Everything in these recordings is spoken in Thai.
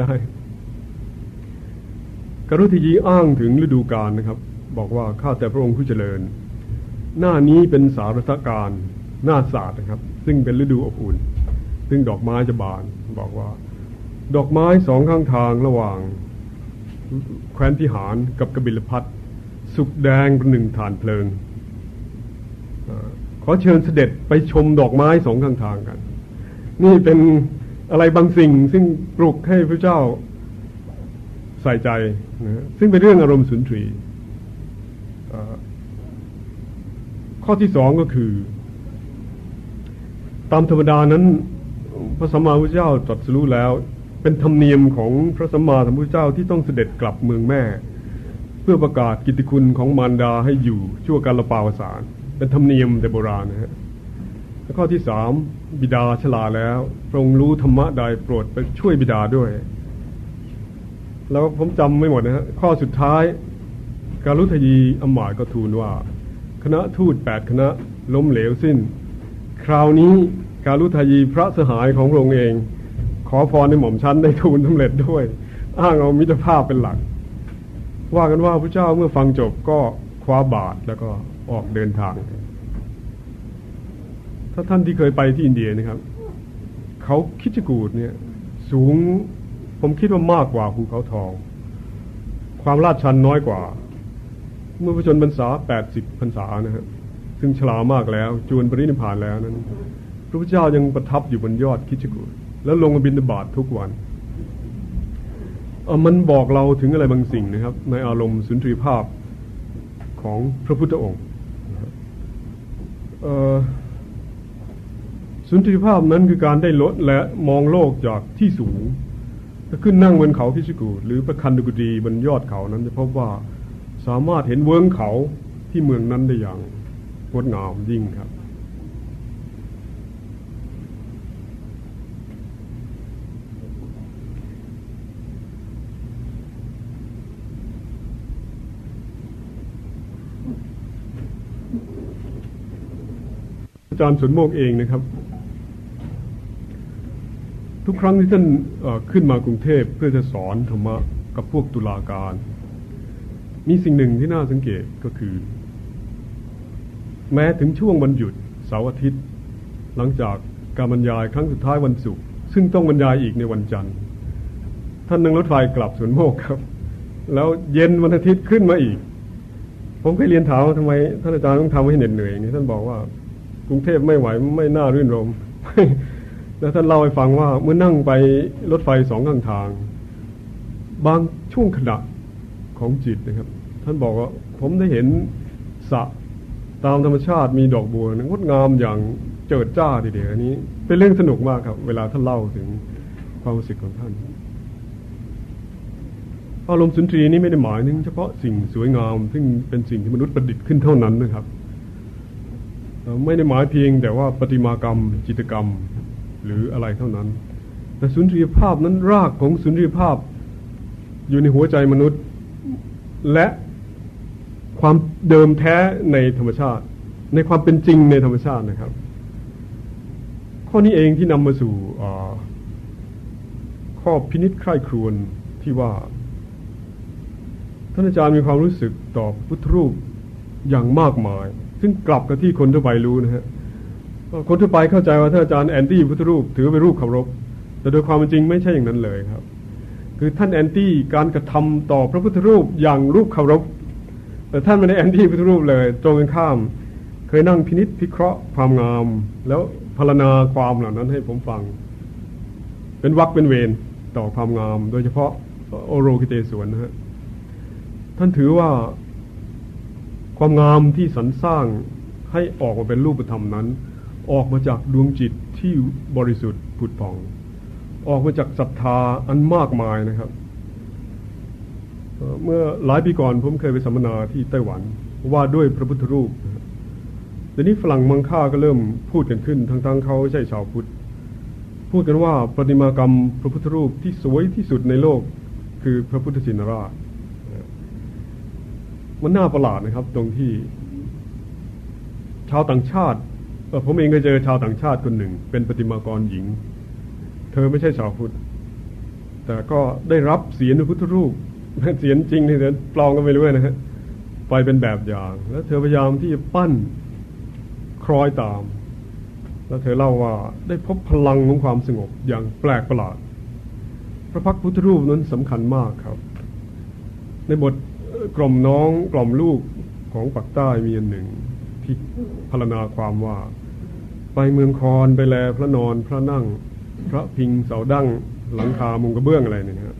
ได้กรุทยีอ้างถึงฤดูกาลนะครับ บอกว่าข้าแต่พระองค์ผู้เจริญ หน้านี้เป็นสารทการหน้าศาสตร์นะครับ ซึ่งเป็นฤดูอบอุ่น ซึ่งดอกไม้จะบาน บอกว่า ดอกไม้สองข้างทางระหว่าง แคว้นพิหารกับกบิลพัทสุกแดงเป็นหนึ่งฐานเพลิงขอเชิญเสด็จไปชมดอกไม้สองข้างทางกัน นี่เป็น อะไรบางสิ่งซึ่งปลุกให้พระเจ้าใส่ใจนะซึ่งเป็นเรื่องอารมณ์สุนทรีข้อที่สองก็คือ ตามธรรมดานั้นพระสัมมาพุทธเจ้าตรัสรู้แล้ว เป็นธรรมเนียมของพระสัมมาสัมพุทธเจ้าที่ต้องเสด็จกลับเมืองแม่ เพื่อประกาศกิตติคุณของมารดาให้อยู่ชั่วการละปาวสารเป็นธรรมเนียมแต่โบราณนะฮะ แล้วข้อที่สามบิดาชลาแล้วพระองค์รู้ธรรมะใดโปรดไปช่วยบิดาด้วย แล้วผมจำไม่หมดนะฮะข้อสุดท้าย การุทยีอมาตก็ทูลว่า คณะทูตแปดคณะล้มเหลวสิ้น คราวนี้การุทยีพระสหายของพระองค์เอง ขอพรในหม่อมชั้นได้ทูลสำเร็จด้วย อ้างเอามิตรภาพเป็นหลัก ว่ากันว่าพระเจ้าเมื่อฟังจบก็คว้าบาทแล้วก็ออกเดินทาง ถ้าท่านที่เคยไปที่อินเดียนะครับ เขาคิดจกูดเนี่ย สูงผมคิดว่ามากกว่าภูเขาทอง ความลาดชันน้อยกว่า เมื่อพระชนพรรษาแปดสิบพรรษานะครับซึ่งชรามากแล้วจวนปรินิพานแล้วนั้น พระพุทธเจ้ายังประทับอยู่บนยอดคิดจกูดแล้วลงมาบินบาตทุกวันมันบอกเราถึงอะไรบางสิ่งนะครับ ในอารมณ์สุนทรีภาพของพระพุทธองค์ สุนทรีภาพนั้นคือการได้ลดและมองโลกจากที่สูงถ้าขึ้นนั่งบนเขาพิชิกูหรือประคันดุกดีบนยอดเขานั้นจะพบว่าสามารถเห็นเวิ้งเขาที่เมืองนั้นได้อย่างงดงามยิ่งครับ อาจารย์สุนโมกเองนะครับ ทุกครั้งที่ท่านขึ้นมากรุงเทพเพื่อจะสอนธรรมะกับพวกตุลาการ มีสิ่งหนึ่งที่น่าสังเกตก็คือ แม้ถึงช่วงวันหยุดเสาร์อาทิตย์ หลังจากการบรรยายครั้งสุดท้ายวันศุกร์ซึ่งต้องบรรยายอีกในวันจันทร์ ท่านนั่งรถไฟกลับสวนโมกครับ แล้วเย็นวันอาทิตย์ขึ้นมาอีก ผมเคยเรียนถามว่าทำไมท่านอาจารย์ต้องทำให้เหน็ดเหนื่อยอย่างนี้ท่านบอกว่ากรุงเทพไม่ไหวไม่น่ารื่นรม แล้วท่านเล่าให้ฟังว่าเมื่อนั่งไปรถไฟสองข้างทาง บางช่วงขณะของจิตนะครับ ท่านบอกว่าผมได้เห็นสะตามธรรมชาติมีดอกบัวงดงามอย่างเจิดจ้าทีเดียวนี้ เป็นเรื่องสนุกมากครับ เวลาท่านเล่าถึงความรู้สึกของท่านอารมณ์สุนทรีนี้ไม่ได้หมายถึงเฉพาะสิ่งสวยงาม ซึ่งเป็นสิ่งที่มนุษย์ประดิษฐ์ขึ้นเท่านั้นนะครับ ไม่ได้หมายเพียงแต่ว่าปฏิมากรรม จิตกรรม หรืออะไรเท่านั้น แต่สุนทรียภาพนั้นรากของสุนทรียภาพ อยู่ในหัวใจมนุษย์ และความเดิมแท้ในธรรมชาติ ในความเป็นจริงในธรรมชาตินะครับ ข้อนี้เองที่นำมาสู่ข้อพินิจใคร่ครวญที่ว่าท่านอาจารย์มีความรู้สึกต่อพุทธรูปอย่างมากมาย ซึ่งกลับกับที่คนทั่วไปรู้นะฮะ คนทั่วไปเข้าใจว่าท่านอาจารย์ anti พุทธรูป ถือเป็นรูปเคารพแต่โดยความจริงไม่ใช่อย่างนั้นเลยครับ คือท่าน anti การกระทำต่อพระพุทธรูปอย่างรูปเคารพแต่ท่านไม่ได้ anti พุทธรูปเลยตรงกันข้าม เคยนั่งพินิจพิเคราะห์ความงาม แล้วพารณนาความเหล่านั้นให้ผมฟัง เป็นวักเป็นเวรต่อความงาม โดยเฉพาะโอโรคิเตสวนนะฮะท่านถือว่าความงามที่สรรสร้างให้ออกมาเป็นรูปธรรมนั้น ออกมาจากดวงจิตที่บริสุทธิ์ผุดผ่อง ออกมาจากศรัทธาอันมากมายนะครับ เมื่อหลายปีก่อนผมเคยไปสัมมนาที่ไต้หวันว่าด้วยพระพุทธรูปเดี๋ยวนี้ฝรั่งมังค่าก็เริ่มพูดกันขึ้น ทั้งๆเขาไม่ใช่ชาวพุทธ พูดกันว่าประติมากรรมพระพุทธรูปที่สวยที่สุดในโลกคือพระพุทธชินราช มันน่าประหลาดนะครับ ตรงที่ ชาวต่างชาติ ผมเองก็เจอชาวต่างชาติคนหนึ่ง เป็นปฏิมากรหญิง เธอไม่ใช่ชาวพุทธ แต่ก็ได้รับเสียงพุทธรูปเสียงจริงที่เธอปลองก็ไม่รู้นะฮะไปเป็นแบบอย่าง แล้วเธอพยายามที่จะปั้นคล้อยตาม แล้วเธอเล่าว่าได้พบพลังของความสงบอย่างแปลกประหลาด พระพักพุทธรูปนั้นสำคัญมากครับ ในบทกล่อมน้องกล่อมลูกของปักใต้มีอันหนึ่งที่พรรณนาความว่า ไปเมืองคอนไปแลพระนอนพระนั่ง พระพิงเสาดั้งหลังคามุงกระเบื้องอะไรเนี่ยนะ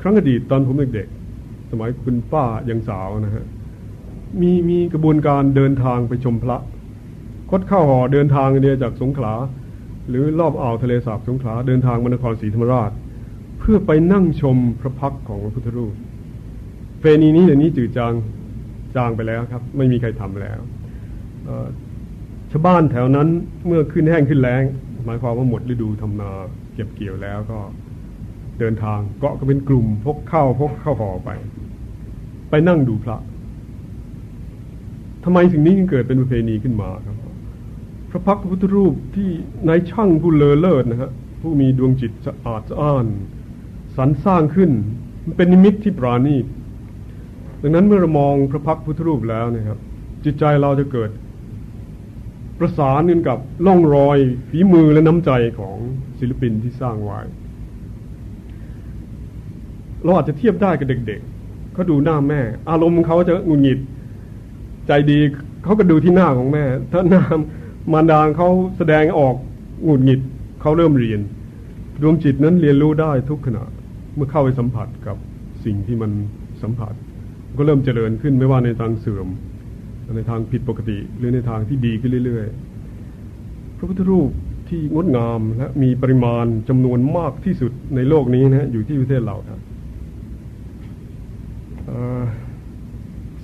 ครั้งอดีตตอนผมเด็กๆสมัยคุณป้ายังสาวนะฮะมีมีกระบวนการเดินทางไปชมพระคดเข้าหอเดินทางเดียจากสงขลา หรือรอบอ่าวทะเลสาบสงขลาเดินทางมานครศรีธรรมราช เพื่อไปนั่งชมพระพักของพระพุทธรูปเพณีนี้เดี๋ยวนี้จืดจางจางไปแล้วครับ ไม่มีใครทำแล้ว ชาวบ้านแถวนั้นเมื่อขึ้นแห้งขึ้นแล้งหมายความว่าหมดฤดูทำนาเก็บเกี่ยวแล้วก็เดินทางเกาะก็เป็นกลุ่มพกข้าวพกข้าวห่อไป ไปนั่งดูพระทำไมสิ่งนี้จึงเกิดเป็นประเพณีขึ้นมาครับ พระพักพระพุทธรูปที่นายช่างผู้เลอเลิศนะฮะผู้มีดวงจิตสะอาดสะอ้านสรรสร้างขึ้น มันเป็นนิมิตที่ปราณีตดังนั้นเมื่อเรามองพระพักพุทธรูปแล้วนะครับ จิตใจเราจะเกิด ประสานกันกับล่องรอยฝีมือและน้ำใจของศิลปินที่สร้างไว้ เราอาจจะเทียบได้กับเด็กๆเขาดูหน้าแม่ อารมณ์เขาจะงุนหงิด ใจดีเขาก็ดูที่หน้าของแม่ ถ้าหน้ามารดาเขาแสดงออกงุนหงิดเขาเริ่มเรียน ดวงจิตนั้นเรียนรู้ได้ทุกขณะเมื่อเข้าไปสัมผัสกับสิ่งที่มันสัมผัส ก็เริ่มเจริญขึ้นไม่ว่าในทางเสื่อม ในทางผิดปกติ หรือในทางที่ดีขึ้นเรื่อย ๆ พระพุทธรูปที่งดงามและมีปริมาณจำนวนมากที่สุดในโลกนี้นะอยู่ที่ประเทศเราครับ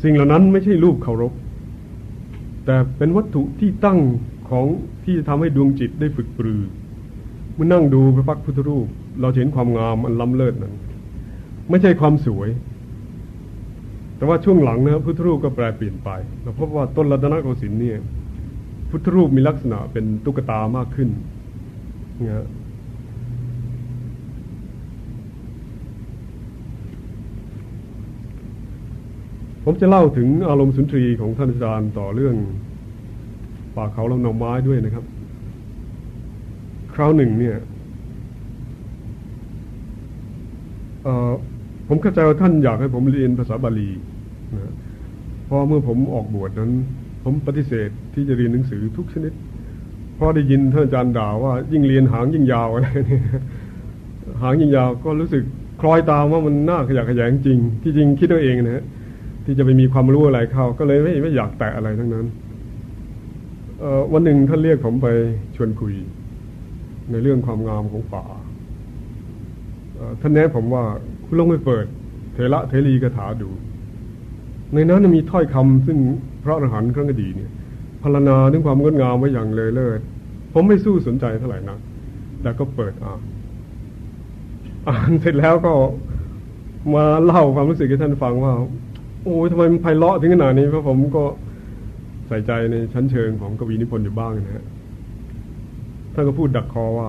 สิ่งเหล่านั้นไม่ใช่รูปเคารพ แต่เป็นวัตถุที่ตั้งของที่จะทำให้ดวงจิตได้ฝึกปรือ เมื่อนั่งดูพระพักพุทธรูป เราเห็นความงามอันล้ำเลิศนั้น ไม่ใช่ความสวย แต่ว่าช่วงหลังนะพุทธรูปก็แปลเปลี่ยนไปเราพบว่าต้นรัตนโกสินทร์เนี่ยพุทธรูปมีลักษณะเป็นตุ๊กตามากขึ้นนะผมจะเล่าถึงอารมณ์สุนทรีของท่านอาจารย์ต่อเรื่อง ป่าเขาลำนองไม้ด้วยนะครับ คราวหนึ่งเนี่ย ผมเข้าใจว่าท่านอยากให้ผมเรียนภาษาบาลีนะพอเมื่อผมออกบวชนั้น ผมปฏิเสธที่จะเรียนหนังสือทุกชนิดเพราะได้ยินท่านอาจารย์ด่าว่า ยิ่งเรียนหางยิ่งยาวอะไรนี่หางยิ่งยาวก็รู้สึกคล้อยตามว่ามันน่าขยะขยงจริง ที่จริงคิดตัวเองนะฮะที่จะไปมีความรู้อะไรเข้า ก็เลยไม่ไม่อยากแตะอะไรทั้งนั้นวันหนึ่งท่านเรียกผมไปชวนคุย ในเรื่องความงามของป่าท่านแนะผมว่า คุณลองไปเปิดเทระเทรีกถาดู ในนั้นมีถ้อยคำซึ่งพระอรหันต์ครั้งอดีตเนี่ยพรรณนาถึงความงดงามไว้อย่างเลยเลิศผมไม่สู้สนใจเท่าไหร่นะแต่ก็เปิดอ่านอ่านเสร็จแล้วก็มาเล่าความรู้สึกให้ท่านฟังว่า โอ้ยทำไมมันไพเราะถึงขนาดนี้เพราะผมก็ใส่ใจในชั้นเชิงของกวีนิพนธ์อยู่บ้างนะฮะท่านก็พูดดักคอว่า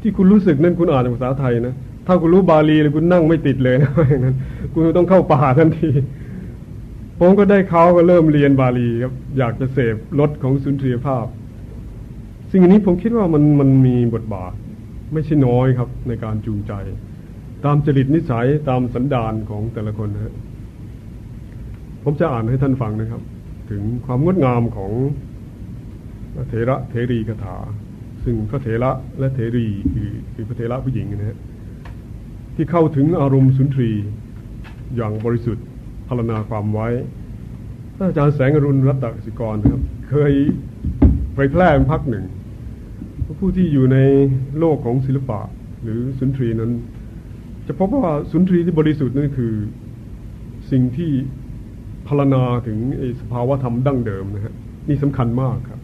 ที่คุณรู้สึกนั่นคุณอ่านภาษาไทยนะ ถ้าคุณรู้บาลีเลยคุณนั่งไม่ติดเลยนะอย่างนั้นคุณต้องเข้าป่าทันทีผมก็ได้เขาก็เริ่มเรียนบาลีครับอยากจะเสพรสของสุนทรียภาพ สิ่งนี้ผมคิดว่ามันมันมีบทบาท ไม่ใช่น้อยครับ ในการจูงใจ ตามจริตนิสัยตามสันดานของแต่ละคนนะ ผมจะอ่านให้ท่านฟังนะครับ ถึงความงดงามของเถระเทรีคาถา ซึ่งพระเถระและเทรีคือคือพระเถระผู้หญิงนะฮะ ที่เข้าถึงอารมณ์สุนทรีอย่างบริสุทธิ์พารณาความไว้อาจารย์แสงอรุณรัตสิกรนะครับ เคยเผยแพร่พักหนึ่ง ผู้ที่อยู่ในโลกของศิลปะหรือสุนทรีนั้น จะพบว่าสุนทรีที่บริสุทธิ์นั่นคือสิ่งที่พารณาถึงสภาวะธรรมดั้งเดิมนะฮะนี่สำคัญมากครับ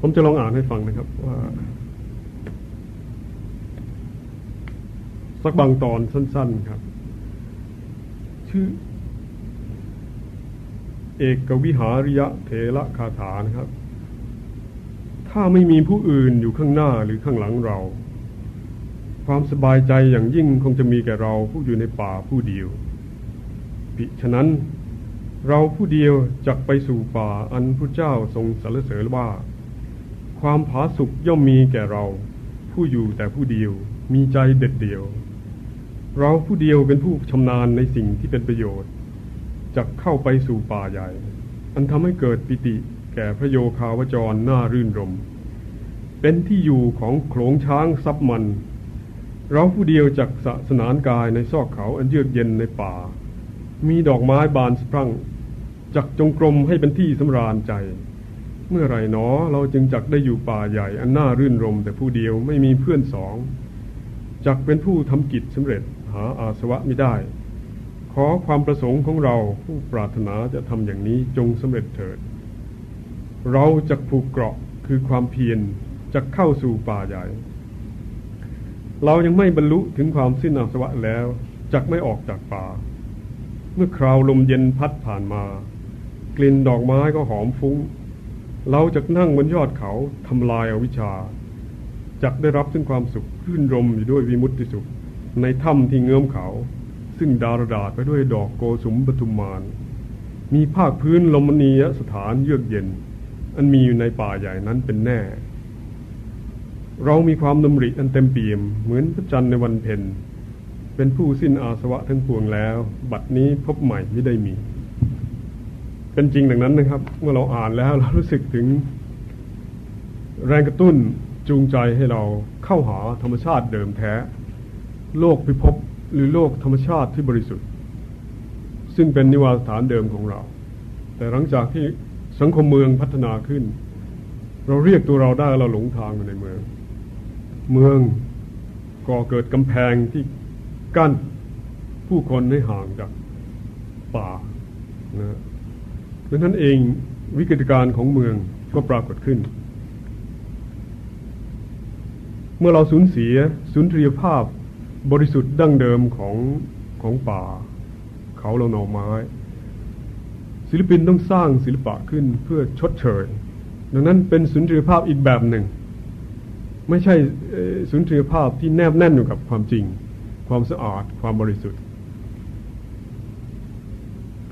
ผมจะลองอ่านให้ฟังนะครับว่า สักบางตอนสั้น ๆครับ ชื่อ เอกวิหาริยะเทระคาถานะครับ ถ้าไม่มีผู้อื่นอยู่ข้างหน้าหรือข้างหลังเรา ความสบายใจอย่างยิ่งคงจะมีแก่เราผู้อยู่ในป่าผู้เดียวปิฉะนั้นเราผู้เดียวจักไปสู่ป่าอันพระเจ้าทรงสรรเสริญว่า ความผาสุกย่อมมีแก่เรา ผู้อยู่แต่ผู้เดียวมีใจเด็ดเดียว เราผู้เดียวเป็นผู้ชำนาญในสิ่งที่เป็นประโยชน์จะเข้าไปสู่ป่าใหญ่ อันทำให้เกิดปิติแก่พระโยคาวจรน่ารื่นรม เป็นที่อยู่ของโขลงช้างซับมัน เราผู้เดียวจักสะสนานกายในซอกเขาอันเยือกเย็นในป่า มีดอกไม้บานสะพรั่งจักจงกรมให้เป็นที่สำราญใจ เมื่อไรหนอเราจึงจักได้อยู่ป่าใหญ่ อันน่ารื่นรม แต่ผู้เดียวไม่มีเพื่อนสองจักเป็นผู้ทำกิจสำเร็จ หาอาสวะไม่ได้ ขอความประสงค์ของเราผู้ปรารถนาจะทำอย่างนี้จงสำเร็จเถิด เราจะผูกเกราะคือความเพียรจะเข้าสู่ป่าใหญ่ เรายังไม่บรรลุถึงความสิ้นอาสวะแล้วจักไม่ออกจากป่า เมื่อคราวลมเย็นพัดผ่านมา กลิ่นดอกไม้ก็หอมฟุง้ง เราจะนั่งบนยอดเขาทำลายอาวิชชาจักได้รับซึ่งความสุขขึ้นรมอยู่ด้วยวิมุตติสุข ในถ้ำที่เงื้อมเขา ซึ่งดารดาษไปด้วยดอกโกสุมปทุมมาน มีภาคพื้นลมณียสถานเยือกเย็น อันมีอยู่ในป่าใหญ่นั้นเป็นแน่ เรามีความดำริอันเต็มเปี่ยม เหมือนพระจันทร์ในวันเพ็ญเป็นผู้สิ้นอาสวะทั้งปวงแล้ว บัดนี้พบใหม่ไม่ได้มี เป็นจริงดังนั้นนะครับ เมื่อเราอ่านแล้วเรารู้สึกถึง แรงกระตุ้นจูงใจให้เราเข้าหาธรรมชาติเดิมแท้ โลกพิภพหรือโลกธรรมชาติที่บริสุทธิ์ ซึ่งเป็นนิวาสถานเดิมของเรา แต่หลังจากที่สังคมเมืองพัฒนาขึ้น เราเรียกตัวเราได้เราหลงทางอยู่ในเมือง เมืองก่อเกิดกำแพงที่กั้นผู้คนให้ห่างจากป่านะดังนั้นเองวิกฤตการณ์ของเมืองก็ปรากฏขึ้น เมื่อเราสูญเสียสุนทรียภาพ บริสุทธิ์ดั้งเดิมของของป่า เขาเราหน่อไม้ ศิลปินต้องสร้างศิลปะขึ้นเพื่อชดเชย ดังนั้นเป็นสุนทรียภาพอีกแบบหนึ่ง ไม่ใช่สุนทรียภาพที่แนบแน่นอยู่กับความจริง ความสะอาดความบริสุทธิ์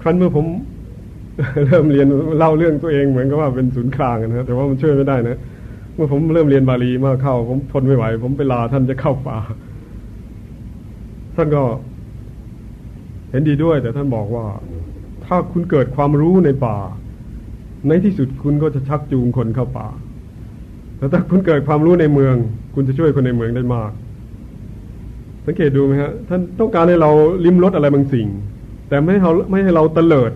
ครั้นเมื่อผมเริ่มเรียนเล่าเรื่องตัวเองเหมือนกับว่าเป็นศูนย์กลางนะแต่ว่ามันช่วยไม่ได้นะเมื่อผมเริ่มเรียนบาลีมากเข้า ผมทนไม่ไหว ผมไปลาท่านจะเข้าป่า ท่านก็เห็นดีด้วย แต่ท่านบอกว่า ถ้าคุณเกิดความรู้ในป่า ในที่สุดคุณก็จะชักจูงคนเข้าป่าแต่ถ้าคุณเกิดความรู้ในเมือง คุณจะช่วยคนในเมืองได้มาก สังเกตดูไหมฮะท่านต้องการให้เราลิ้มรสอะไรบางสิ่ง แต่ไม่ให้เราไม่ให้เราเตลิด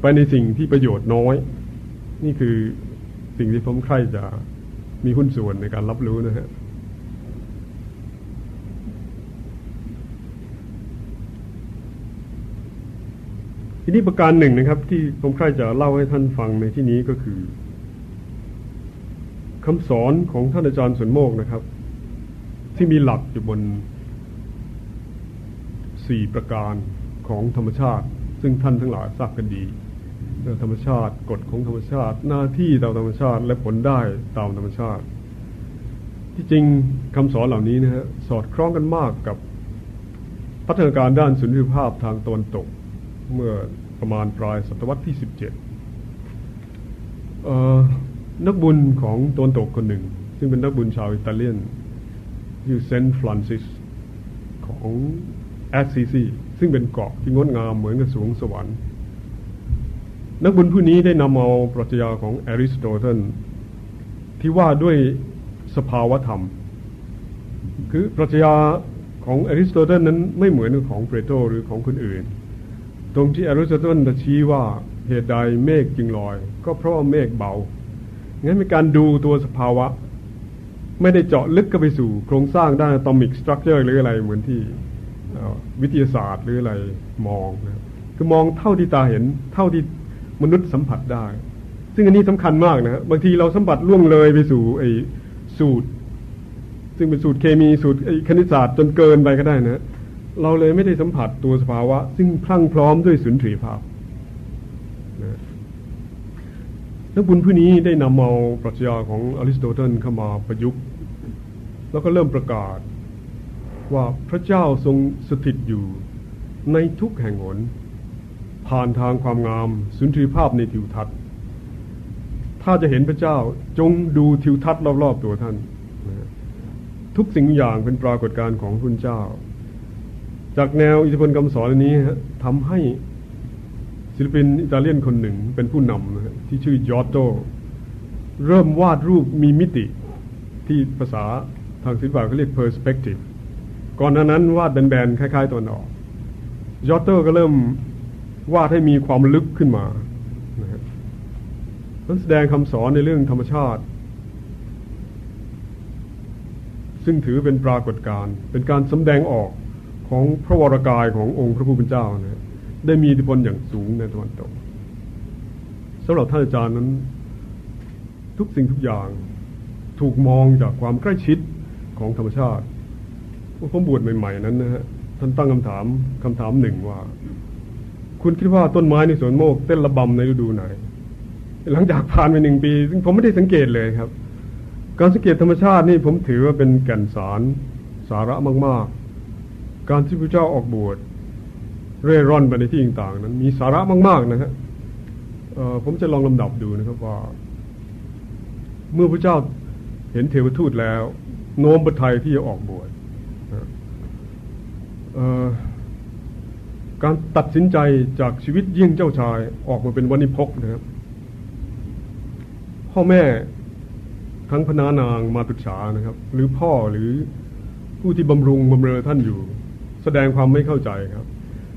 ไปในสิ่งที่ประโยชน์น้อย นี่คือสิ่งที่ผมใคร่จะมีหุ้นส่วนในการรับรู้นะฮะ ทีนี้ประการหนึ่งนะครับ ที่ผมใคร่จะเล่าให้ท่านฟังในที่นี้ก็คือคำสอนของท่านอาจารย์สนโมกนะครับ ที่มีหลักอยู่บนสี่ประการของธรรมชาติ ซึ่งท่านทั้งหลายทราบกันดีเรื่องธรรมชาติกฎของธรรมชาติ หน้าที่ตามธรรมชาติ และผลได้ตามธรรมชาติ ที่จริงคำสอนเหล่านี้นะฮะสอดคล้องกันมากกับพัฒนาการด้านสุนทรียภาพทางตะวันตก เมื่อประมาณปลายศตวรรษที่สิบเจ็ดนักบุญของตะวันตกคนหนึ่ง ซึ่งเป็นนักบุญชาวอิตาเลียนคือเซนต์ฟรานซิสของแอสซีซีซึ่งเป็นเกาะที่งดงามเหมือนกับสรวงสวรรค์ นักบุญผู้นี้ได้นำเอาปรัชญาของอริสโตเติลที่ว่าด้วยสภาวธรรม คือปรัชญาของอริสโตเติลนั้นไม่เหมือนของเพลโตหรือของคนอื่น ตรงที่อริสโตเติลชี้ว่าเหตุใดเมฆจึงลอย ก็เพราะว่าเมฆเบา งั้นมีการดูตัวสภาวะ ไม่ได้เจาะลึกเข้าไปสู่ โครงสร้างด้าน atomic structure หรืออะไรเหมือนที่วิทยาศาสตร์หรืออะไรมองนะคือมองเท่าที่ตาเห็นเท่าที่มนุษย์สัมผัสได้ ซึ่งอันนี้สำคัญมากนะบางทีเราสัมผัสล่วงเลยไปสู่ไอ้สูตร ซึ่งเป็นสูตรเคมีสูตรคณิตศาสตร์จนเกินไปก็ได้นะ เราเลยไม่ได้สัมผัสตัวสภาวะ ซึ่งพลั่งพร้อมด้วยสุนทรีภาพนะักบุญผู้นี้ได้นำเอาปรัชญาของอริสโตเติลเข้ามาประยุกต์ แล้วก็เริ่มประกาศว่าพระเจ้าทรงสถิตอยู่ในทุกแห่งหน ผ่านทางความงามสุนทรีภาพในทิวทัศน์ ถ้าจะเห็นพระเจ้าจงดูทิวทัศน์รอบๆตัวท่าน ทุกสิ่งอย่างเป็นปรากฏการณ์ของพระเจ้า จากแนวอิทธิพลคำสอนอันนี้ทำให้ศิลปินอิตาเลียนคนหนึ่งเป็นผู้นำที่ชื่อยอตโต เริ่มวาดรูปมีมิติที่ภาษาทางศิลปะเขาเรียก perspective ก่อนหน้านั้นวาดแบนๆคล้ายๆตัวออกยอตเตก็เริ่มวาดให้มีความลึกขึ้นมานะครับแสดงคำสอนในเรื่องธรรมชาติ ซึ่งถือเป็นปรากฏการณ์เป็นการสำแดงออก ของพระวรากายขององค์พระผู้เป็นเจ้านะได้มีอิทธิพลอย่างสูงในตะวันตกสำหรับท่านอาจารย์นั้น ทุกสิ่งทุกอย่างถูกมองจากความใกล้ชิดของธรรมชาติผมบวชใหม่ ๆ นั้นนะฮะท่านตั้งคำถามคำถามหนึ่งว่า คุณคิดว่าต้นไม้ในสวนโมกเต้นระบำในฤดูไหน หลังจากผ่านไปหนึ่งปี ซึ่งผมไม่ได้สังเกตเลยครับ การสังเกตธรรมชาตินี่ผมถือว่าเป็นแก่นสารสาระมาก ๆ การที่พระเจ้าออกบวชเร่ร่อนไปในที่ต่างๆนั้น มีสาระมาก ๆ นะฮะผมจะลองลำดับดูนะครับว่า เมื่อพระเจ้าเห็นเทวทูตแล้ว โน้มประทัยที่จะออกบวชการตัดสินใจจากชีวิตยิ่งเจ้าชายออกมาเป็นวันิพกนะครับ พ่อแม่ทั้งพนานางมาตุษานะครับ หรือพ่อหรือผู้ที่บำรุงบำเรอท่านอยู่ แสดงความไม่เข้าใจครับ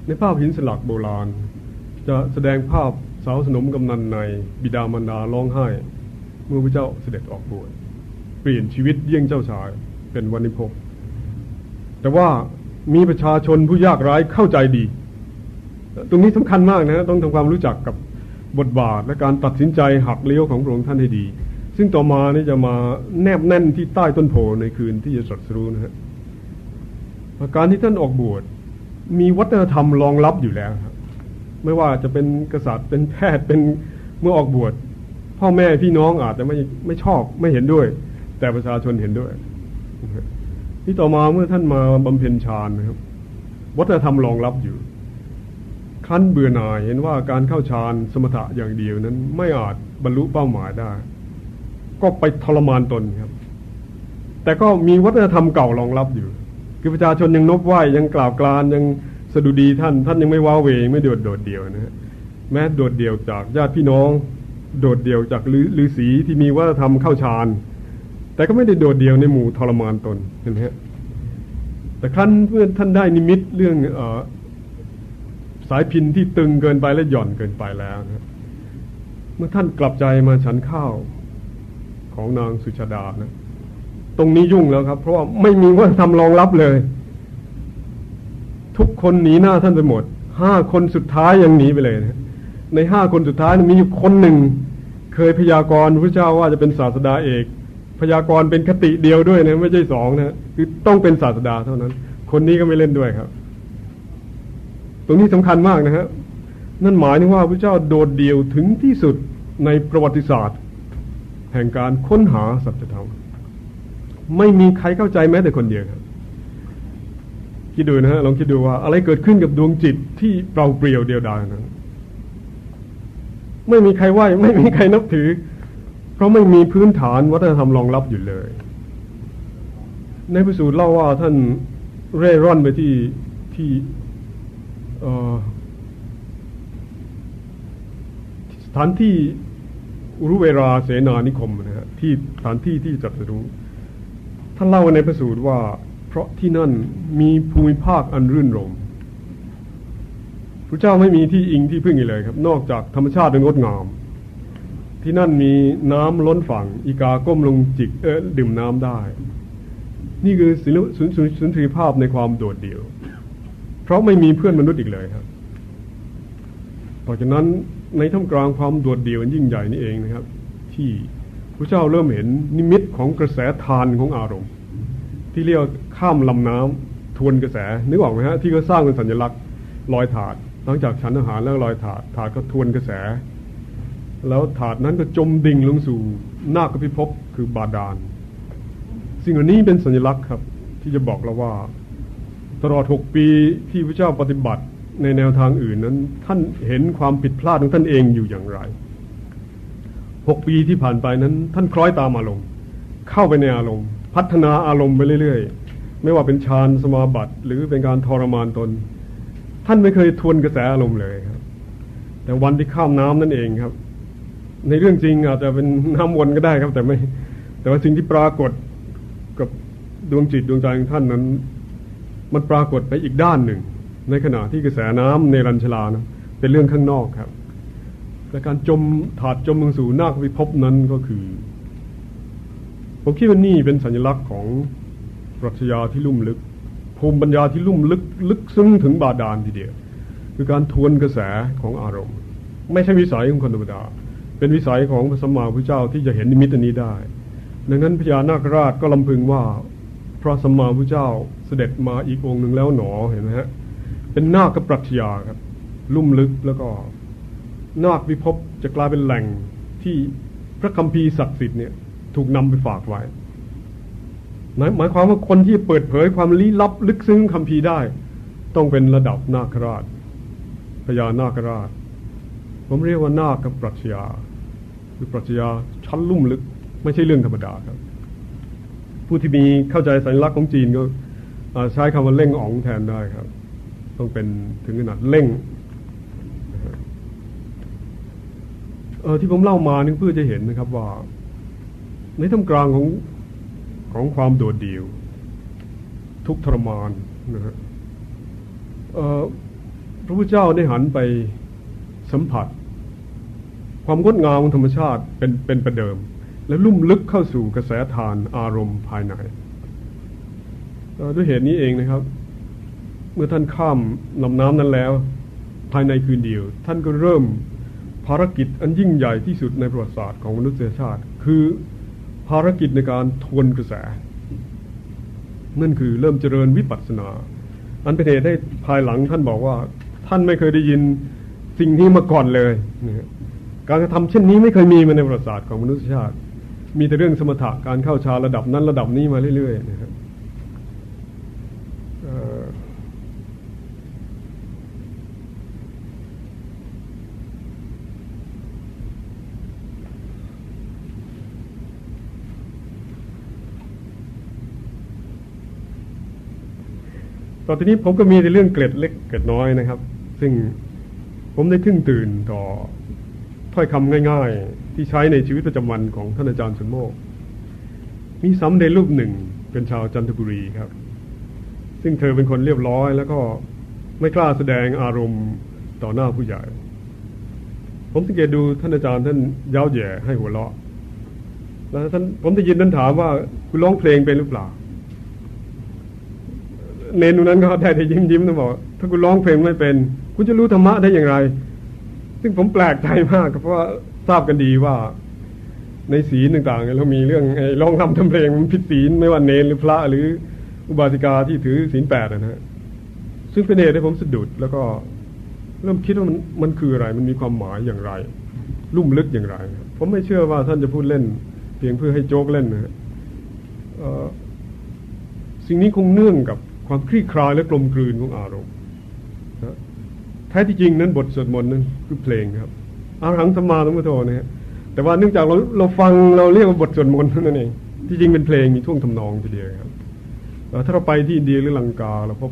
ในภาพหินสลักโบราณ จะแสดงภาพสาวสนมกำนันในบิดามารดาร้องไห้ เมื่อพระเจ้าเสด็จออกบวชเปลี่ยนชีวิตเยี่ยงเจ้าชายเป็นวันิพกแต่ว่ามีประชาชนผู้ยากไร้เข้าใจดี ตรงนี้สำคัญมากนะต้องทำความรู้จักกับบทบาทและการตัดสินใจหักเลี้ยวของพระองค์ท่านให้ดี ซึ่งต่อมานี่จะมาแนบแน่นที่ใต้ต้นโพในคืนที่จะสัตรู้นะฮะ การที่ท่านออกบวชมีวัฒนธรรมรองรับอยู่แล้วครับไม่ว่าจะเป็นกษัตริย์เป็นแพทย์เป็นเมื่อออกบวชพ่อแม่พี่น้องอาจจะไม่ไม่ชอบไม่เห็นด้วย แต่ประชาชนเห็นด้วยที่ต่อมาเมื่อท่านมาบำเพ็ญฌานนะครับ วัฒนธรรมรองรับอยู่ขั้นเบื่อหน่ายเห็นว่าการเข้าฌานสมถะอย่างเดียวนั้นไม่อาจบรรลุเป้าหมายได้ ก็ไปทรมานตนครับ แต่ก็มีวัฒนธรรมเก่ารองรับอยู่ คือประชาชนยังนบไหวยังกล่าวกลานยังสะดุดีท่าน ท่านยังไม่ว้าเวไม่โดดโดดเดียวนะฮะแม้โดดเดี่ยวจากญาติพี่น้อง โดดเดี่ยวจากฤาษีที่มีวัฒนธรรมเข้าฌานแต่ก็ไม่ได้โดดเดี่ยวในหมู่ทรมานตนเห็นไหมฮะแต่ครั้นเมื่อท่านได้นิมิตเรื่องอสายพินที่ตึงเกินไปและหย่อนเกินไปแล้วนะเมื่อท่านกลับใจมาฉันข้าวของนางสุชาดานะ ตรงนี้ยุ่งแล้วครับ เพราะว่าไม่มีว่าทำรองรับเลย ทุกคนหนีหน้าท่านไปหมดห้าคนสุดท้ายยังหนีไปเลยนะในห้าคนสุดท้ายมีอยู่คนหนึ่ง เคยพยากรณ์พระเจ้าว่าจะเป็นศาสดาเอก พยากรณ์เป็นคติเดียวด้วยนะไม่ใช่สองนะคือต้องเป็นศาสดาเท่านั้น คนนี้ก็ไม่เล่นด้วยครับ ตรงนี้สำคัญมากนะฮะนั่นหมายถึงว่าพระเจ้าโดดเดี่ยวถึงที่สุดในประวัติศาสตร์ แห่งการค้นหาสัจธรรม ไม่มีใครเข้าใจแม้แต่คนเดียวครับคิดดูนะฮะลองคิดดูว่า อะไรเกิดขึ้นกับดวงจิตที่เปล่าเปลี่ยวเดียวดายนั้นไม่มีใครไหวไม่มีใครนับถือ เพราะไม่มีพื้นฐานวัฒนธรรมรองรับอยู่เลย ในพิสูจน์เล่าว่าท่านเร่ร่อนไปที่ที่สถานที่อุรุเวราเสนานิคมนะฮะที่สถานที่ที่จัดสรู้ ท่านเล่าในพระสูตรว่า เพราะที่นั่นมีภูมิภาคอันรื่นรมพระเจ้าไม่มีที่อิงที่พึ่งอีกเลยครับ นอกจากธรรมชาติอันงดงาม ที่นั่นมีน้ำล้นฝั่ง อีกาก้มลงจิกเออดื่มน้ำได้ นี่คือศิลปสุนสุนทรีภาพในความโดดเดี่ยว เพราะไม่มีเพื่อนมนุษย์อีกเลยครับต่อจากนั้นในท่ามกลางความโดดเดี่ยวยิ่งใหญ่นี่เองนะครับ ที่ พระเจ้าเริ่มเห็นนิมิตของกระแสทานของอารมณ์ ที่เรียกข้ามลำน้ำทวนกระแสนึกออกไหมฮะที่เขาสร้างเป็นสัญลักษณ์ลอยถาดหลังจากฉันอาหารแล้วลอยถาดถาดก็ทวนกระแส แล้วถาดนั้นก็จมดิ่งลงสู่นาคพิภพคือบาดาล สิ่งเหล่านี้เป็นสัญลักษณ์ครับ ที่จะบอกเราว่า ตลอดหกปีที่พระเจ้าปฏิบัติในแนวทางอื่นนั้น ท่านเห็นความผิดพลาดของท่านเองอยู่อย่างไร หกปีที่ผ่านไปนั้น ท่านคล้อยตามอารมณ์ เข้าไปในอารมณ์ พัฒนาอารมณ์ไปเรื่อยๆ ไม่ว่าเป็นฌานสมาบัติหรือเป็นการทรมานตน ท่านไม่เคยทวนกระแสอารมณ์เลยครับ แต่วันที่ข้ามน้ำนั่นเองครับ ในเรื่องจริงอาจจะเป็นน้ำวนก็ได้ครับ แต่ไม่แต่ว่าสิ่งที่ปรากฏกับดวงจิตดวงใจของท่านนั้น มันปรากฏไปอีกด้านหนึ่ง ในขณะที่กระแสน้ำในรัญชลานะเป็นเรื่องข้างนอกครับ แต่การจมถาดจมลงสู่นาควิภพนั้นก็คือ ผมคิดว่านี่เป็นสัญลักษณ์ของปรัชญาที่ลุ่มลึก ภูมิปัญญาที่ลุ่มลึกลึกซึ้งถึงบาดาลทีเดียว คือการทวนกระแสของอารมณ์ ไม่ใช่วิสัยของคนธรรมดา เป็นวิสัยของพระสัมมาพุทธเจ้าที่จะเห็นนิมิตอันนี้ได้ ดังนั้นพญานาคราชก็ลำพึงว่าพระสัมมาพุทธเจ้าเสด็จมาอีกองค์หนึ่งแล้วหนอเห็นไหมฮะเป็นนาคกับปรัชญาครับลุ่มลึกแล้วก็ นาควิภพจะกลายเป็นแหล่งที่พระคัมภีร์ศักดิ์สิทธิ์เนี่ยถูกนำไปฝากไว้หมายความว่าคนที่เปิดเผยความลี้ลับลึกซึ้งคัมภีร์ได้ ต้องเป็นระดับนาคราชพญานาคราช ผมเรียกว่านาคกับปรัชญาคือปรัชญาชั้นลุ่มลึก ไม่ใช่เรื่องธรรมดาครับ ผู้ที่มีเข้าใจสัญลักษณ์ของจีนก็ใช้คำว่าเล่งอ๋องแทนได้ครับ ต้องเป็นถึงขนาดเล่ง เออที่ผมเล่ามานี่เพื่อจะเห็นนะครับว่า ในท่ามกลางของของความโดดเดี่ยว ทุกทรมานนะฮะพระพุทธเจ้าได้หันไปสัมผัส ความงดงามของธรรมชาติเป็นเป็นประเดิม และลุ่มลึกเข้าสู่กระแสทานอารมณ์ภายในด้วยเหตุนี้เองนะครับ เมื่อท่านข้ามลำน้ำนั้นแล้ว ภายในคืนเดียว ท่านก็เริ่ม ภารกิจอันยิ่งใหญ่ที่สุดในประวัติศาสตร์ของมนุษยชาติ คือภารกิจในการทวนกระแส นั่นคือเริ่มเจริญวิปัสสนา อันเป็นเหตุให้ภายหลังท่านบอกว่า ท่านไม่เคยได้ยินสิ่งนี้มาก่อนเลยการกระทำเช่นนี้ไม่เคยมีมาในประวัติศาสตร์ของมนุษยชาติ มีแต่เรื่องสมถะการเข้าฌาระดับนั้นระดับนี้มาเรื่อยๆนะครับต่ อทีนี้ผมก็มีในเรื่องเกร็ดเล็กเกร็ดน้อยนะครับ ซึ่งผมได้ทึ่งตื่นต่อถ้อยคำง่าย ๆ ที่ใช้ในชีวิตประจำวันของท่านอาจารย์สุนโมก มีสำเด็จรูปหนึ่งเป็นชาวจันทบุรีครับ ซึ่งเธอเป็นคนเรียบร้อย แล้วก็ไม่กล้าแสดงอารมณ์ต่อหน้าผู้ใหญ่ ผมสังเกตดูท่านอาจารย์ท่านย้าแย่ให้หัวเราะ แล้วท่านผมได้ยินท่านถามว่าคุณร้องเพลงเป็นหรือเปล่า เนนตรงนั้นก็ได้แต่ยิ้มยิ้มต้องบอกถ้าคุณร้องเพลงไม่เป็นคุณจะรู้ธรรมะได้อย่างไร ซึ่งผมแปลกใจมากเพราะว่าทราบกันดีว่าในศีลต่างๆเรามีเรื่องร้องทำทำเพลงมันผิดศีลไม่ว่าเนนหรือพระหรืออุบาสิกาที่ถือศีลแปดนะฮะซึ่งเป็นเหตุให้ผมสะดุด แล้วก็เริ่มคิดว่ามันมันคืออะไร มันมีความหมายอย่างไร ลุ่มลึกอย่างไร ผมไม่เชื่อว่าท่านจะพูดเล่น เพียงเพื่อให้โจกเล่นนะฮะสิ่งนี้คงเนื่องกับ ความคลี่คลายและกลมกลืนของอารมณ์แท้ที่จริงนั้นบทสวดมนต์นั้นคือเพลงครับอาหังสมาสมุทโธนะฮะแต่ว่าเนื่องจากเราเราฟังเราเรียกว่าบทสวดมนต์นั่นเองที่จริงเป็นเพลงมีท่วงทำนองทีเดียวครับถ้าเราไปที่อินเดียหรือลังกาเราพบ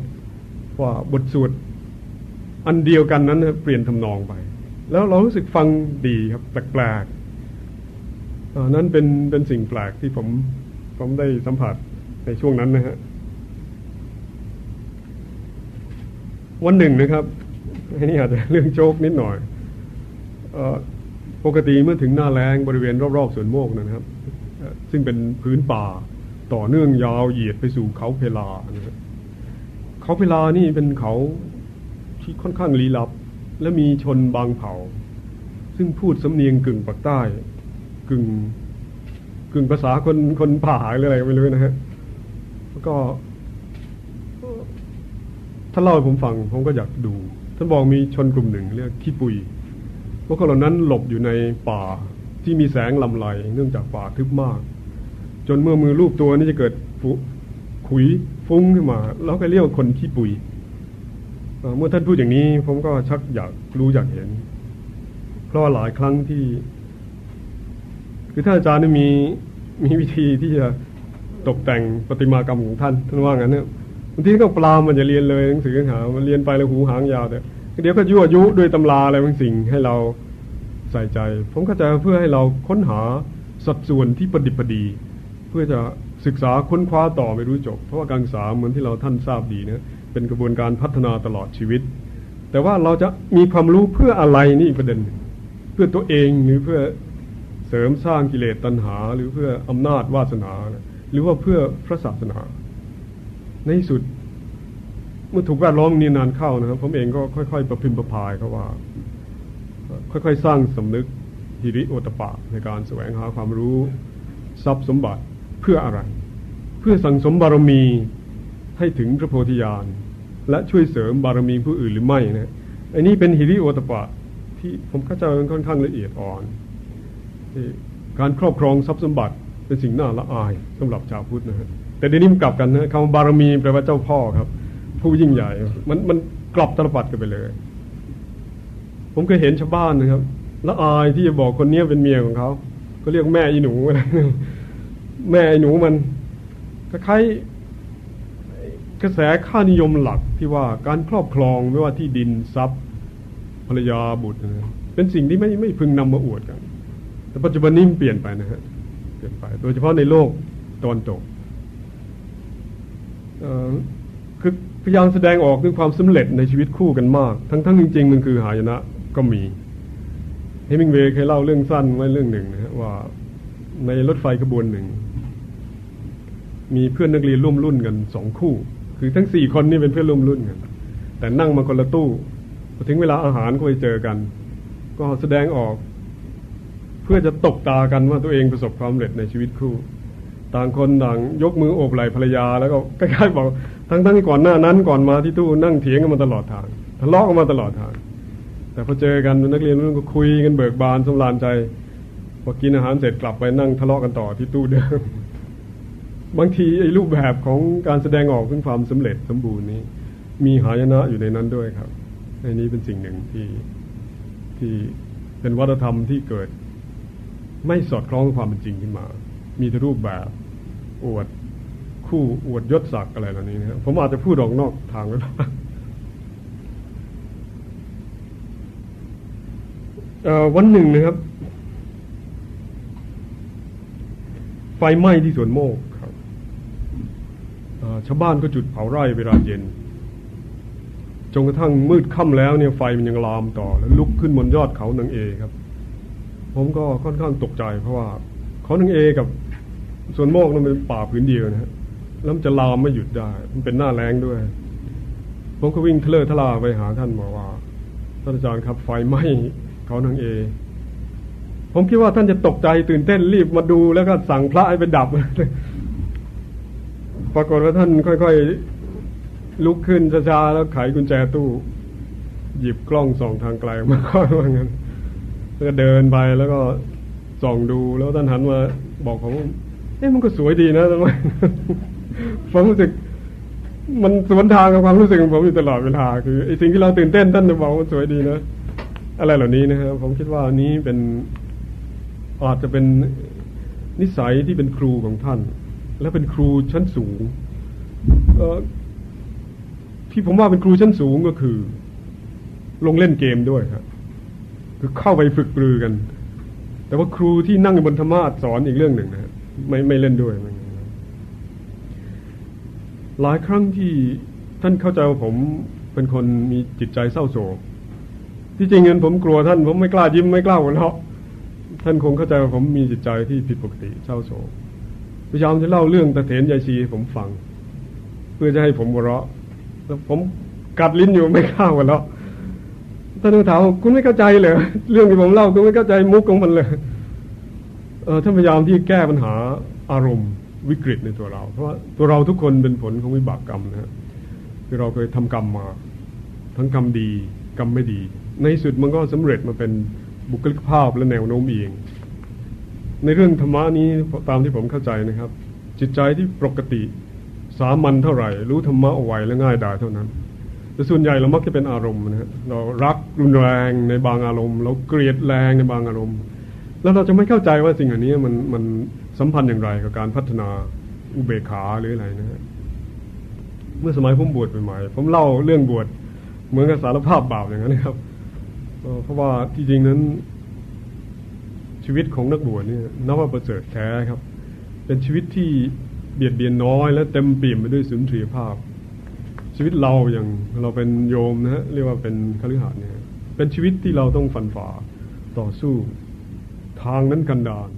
ว่าบทสวดอันเดียวกันนั้นเปลี่ยนทำนองไป แล้วเรารู้สึกฟังดีครับแปลกๆนั้นเป็นเป็นสิ่งแปลกที่ผมผมได้สัมผัสในช่วงนั้นนะฮะ วันหนึ่งนะครับอันนี้อาจจะเรื่องโจกนิดหน่อยอปกติเมื่อถึงหน้าแรงบริเวณรอบๆสวนโมกนะครับ ซึ่งเป็นพื้นป่าต่อเนื่องยาวเหยียดไปสู่เขาเพลานะครับเขาเพลานี่เป็นเขาที่ค่อนข้างลี้ลับ และมีชนบางเผ่า ซึ่งพูดสำเนียงกึ่งปากใต้กึ่งกึ่งภาษาคนคนป่าหรืออะไรไม่รู้นะฮะแล้วก็ ท่านเล่าให้ผมฟังผมก็อยากดู ท่านบอกมีชนกลุ่มหนึ่งเรียกขี้ปุยพวกเขาเหล่านั้นหลบอยู่ในป่าที่มีแสงลำไรเนื่องจากป่าทึบมาก จนเมื่อมือรูปตัวนี้จะเกิดขขุยฟุ้งขึ้นมา แล้วก็เรียกว่าคนขี้ปุยเมื่อท่านพูดอย่างนี้ ผมก็ชักอยากรู้อยากเห็น เพราะหลายครั้งที่ คือท่านอาจารย์มีมีวิธีที่จะตกแต่งปฏิมากรรมของท่านท่านว่างั้นเนี่ย บางทีก็ปลามันจะเรียนเลยหนังสือหา มันเรียนไปแล้วหูหางยาวแต่เดี๋ยวก็ยั่วยุด้วยตำราอะไรบางสิ่งให้เราใส่ใจ ผมก็จะเพื่อให้เราค้นหาสัดส่วนที่ประดิษฐ์ประดี เพื่อจะศึกษาค้นคว้าต่อไม่รู้จบ เพราะว่าการศึกษาเหมือนที่เราท่านทราบดีนะเป็นกระบวนการพัฒนาตลอดชีวิต แต่ว่าเราจะมีความรู้เพื่ออะไรนี่ประเด็น เพื่อตัวเองหรือเพื่อเสริมสร้างกิเลสตัณหา หรือเพื่ออำนาจวาสนา หรือว่าเพื่อพระศาสนา ในที่สุด เมื่อถูกแวดล้อมนี้นานเข้านะครับผมเองก็ค่อยๆ ประพิมพ์ประพายเขาว่า ค่อยๆ สร้างสำนึกฮิริโอตปะในการแสวงหาความรู้ทรัพย์สมบัติเพื่ออะไร เพื่อสั่งสมบารมีให้ถึงพระโพธิญาณ และช่วยเสริมบารมีผู้อื่นหรือไม่นะอันนี้เป็นฮิริโอตปะที่ผมเข้าใจค่อนข้างละเอียดอ่อนการครอบครองทรัพย์สมบัติเป็นสิ่งน่าละอายสำหรับชาวพุทธนะฮะ แต่เดี๋ยวนี้มันกลับกันนะคำบารมีแปลว่าเจ้าพ่อครับ ผู้ยิ่งใหญ่ มันมันกลับตลปัดกันไปเลย ผมเคยเห็นชาวบ้านนะครับละอายที่จะบอกคนนี้เป็นเมียของเขาก็เรียกแม่อีหนูแม่อีหนูมันคล้ายกระแสค่านิยมหลักที่ว่าการครอบครองไม่ว่าที่ดินทรัพย์ภรรยาบุตรนะเป็นสิ่งที่ไม่ไม่พึงนำมาอวดกัน แต่ปัจจุบันนี้มันเปลี่ยนไปนะฮะเปลี่ยนไป โดยเฉพาะในโลกตอนตก คือพยายามแสดงออกถึงความสำเร็จในชีวิตคู่กันมาก ทั้งทั้งจริง ๆ มันคือหายนะก็มีเฮมิงเวย์เคยเล่าเรื่องสั้นไว้เรื่องหนึ่งนะฮะว่าในรถไฟขบวนหนึ่ง มีเพื่อนนักเรียนร่วมรุ่นกันสองคู่ คือทั้งสี่คนนี่เป็นเพื่อนร่วมรุ่นกัน แต่นั่งมาคนละตู้พอถึงเวลาอาหารก็ไปเจอกัน ก็แสดงออก เพื่อจะตกตากันว่าตัวเองประสบความสำเร็จในชีวิตคู่ ต่างคนต่างยกมือโอบไหล่ภรรยา แล้วก็ใกล้ๆบอกทั้งๆที่ก่อนหน้านั้นก่อนมาที่ตู้นั่งเถียงกันมาตลอดทางทะเลาะกันมาตลอดทาง แต่พอเจอกันนักเรียนรุ่นก็คุยกันเบิกบานสำราญใจพอกินอาหารเสร็จกลับไปนั่งทะเลาะกันต่อที่ตู้เดิมบางทีไอ้รูปแบบของการแสดงออกถึงความสำเร็จสมบูรณ์นี้ มีหายนะอยู่ในนั้นด้วยครับในนี้เป็นสิ่งหนึ่งที่ที่เป็นวัฒนธรรมที่เกิด ไม่สอดคล้องกับความเป็นจริงขึ้นมา มีแต่รูปแบบ อวดคู่อวดยศศักดิ์อะไรเหล่านี้นะครับผมอาจจะพูดออกนอกทางไปบ้างวันหนึ่งนะครับ ไฟไหม้ที่สวนโมกชาวบ้านก็จุดเผาไร่เวลาเย็นจนกระทั่งมืดค่ำแล้วเนี่ยไฟมันยังลามต่อ แล้วลุกขึ้นบนยอดเขานางเอครับ ผมก็ค่อนข้างตกใจเพราะว่าเขานางเอกับ ส่วนโมกนั้นเป็นป่าพื้นเดียวนะฮะแล้วมันจะลามไม่หยุดได้ มันเป็นหน้าแรงด้วย ผมก็วิ่งเทเลอร์ทลาไปหาท่านบอกว่าท่านอาจารย์ครับไฟไหม้เขานางเอ ผมคิดว่าท่านจะตกใจตื่นเต้นรีบมาดูแล้วก็สั่งพระให้ไปดับ ปรากฏว่าท่านค่อยๆ ลุกขึ้นช้าๆแล้วไขกุญแจตู้ หยิบกล้องส่องทางไกลมาค่อยว่างั้นแล้วก็เดินไปแล้วก็ส่องดูแล้วท่านหันมาบอกผม อ๊ะมันก็สวยดีนะทำไมผมรู้สึก มันสวนทางกับความรู้สึกของผมอยู่ตลอดเวลา คือไอ้สิ่งที่เราตื่นเต้นท่านจะบอกว่าสวยดีนะอะไรเหล่านี้นะครับผมคิดว่านี้เป็นอาจจะเป็นนิสัยที่เป็นครูของท่าน และเป็นครูชั้นสูงที่ผมว่าเป็นครูชั้นสูงก็คือ ลงเล่นเกมด้วยครับคือเข้าไปฝึกปรือกัน แต่ว่าครูที่นั่งบนธรรมาสอนอีกเรื่องหนึ่งนะ ไม่ไม่เล่นด้วย หลายครั้งที่ท่านเข้าใจว่าผมเป็นคนมีจิตใจเศร้าโศก ที่จริงเงินผมกลัวท่าน ผมไม่กล้ายิ้มไม่กล้าหัวเราะท่านคงเข้าใจว่าผมมีจิตใจที่ผิดปกติเศร้าโศกพยายามจะเล่าเรื่องตะเถนยายชีให้ผมฟัง เพื่อจะให้ผมหัวเราะแล้วผมกัดลิ้นอยู่ไม่ข้าวหัวเราะท่านถามคุณไม่เข้าใจเลยเรื่องที่ผมเล่าคุณไม่เข้าใจมุกของมันเลย ท่านพยายามที่แก้ปัญหาอารมณ์วิกฤตในตัวเรา เพราะว่าตัวเราทุกคนเป็นผลของวิบากกรรมนะฮะที่เราเคยทำกรรมมา ทั้งกรรมดีกรรมไม่ดี ในสุดมันก็สำเร็จมาเป็นบุคลิกภาพและแนวโน้มเองในเรื่องธรรมะนี้ตามที่ผมเข้าใจนะครับ จิตใจที่ปกติสามัญเท่าไหร่ รู้ธรรมะเอาไวและง่ายดายเท่านั้น แต่ส่วนใหญ่เรามักจะเป็นอารมณ์นะฮะเรารักรุนแรงในบางอารมณ์ เราเกลียดแรงในบางอารมณ์ แล้วเราจะไม่เข้าใจว่าสิ่งอันนี้มันมันสัมพันธ์อย่างไรกับการพัฒนาอุเบกขาหรืออะไรนะฮะเมื่อสมัยผมบวชใหม่ๆผมเล่าเรื่องบวชเหมือนกับสารภาพบาปอย่างนั้นนะครับเพราะว่าที่จริงนั้น ชีวิตของนักบวชนี่นับว่าประเสริฐแท้ครับ เป็นชีวิตที่เบียดเบียนน้อย และเต็มเปี่ยมไปด้วยสุนทรียภาพ ชีวิตเราอย่างเราเป็นโยมนะฮะเรียกว่าเป็นคฤหัสถ์เนี่ยเป็นชีวิตที่เราต้องฟันฝ่าต่อสู้ ทางนั้นกันดาน